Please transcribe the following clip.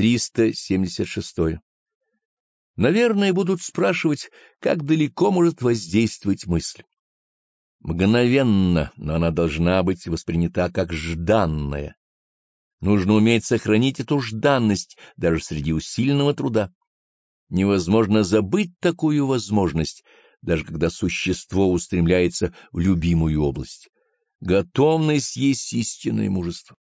376. Наверное, будут спрашивать, как далеко может воздействовать мысль. Мгновенно, но она должна быть воспринята как жданная. Нужно уметь сохранить эту жданность даже среди усиленного труда. Невозможно забыть такую возможность, даже когда существо устремляется в любимую область. Готовность есть истинное мужество.